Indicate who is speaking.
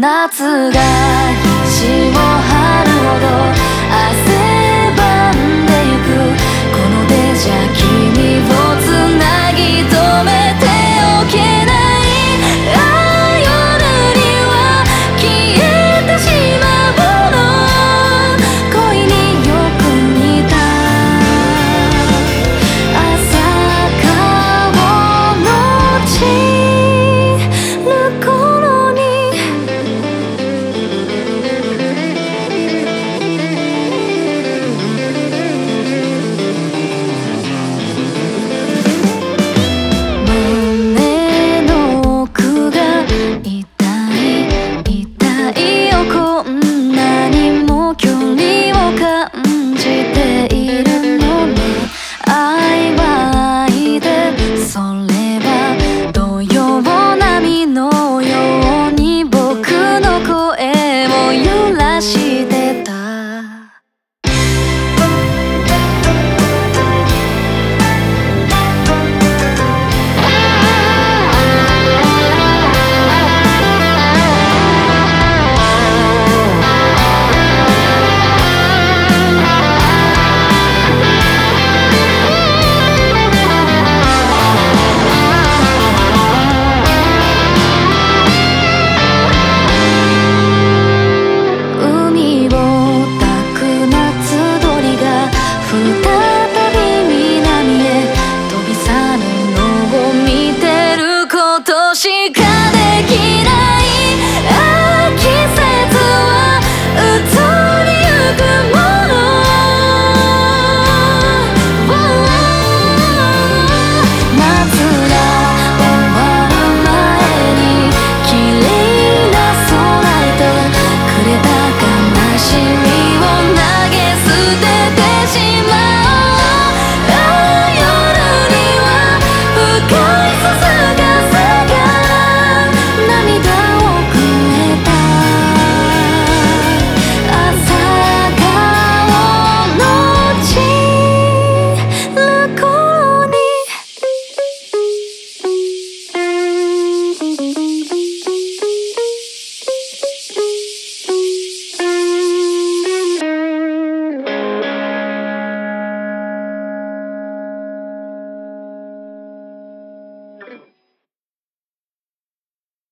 Speaker 1: 夏が日春ほど it しか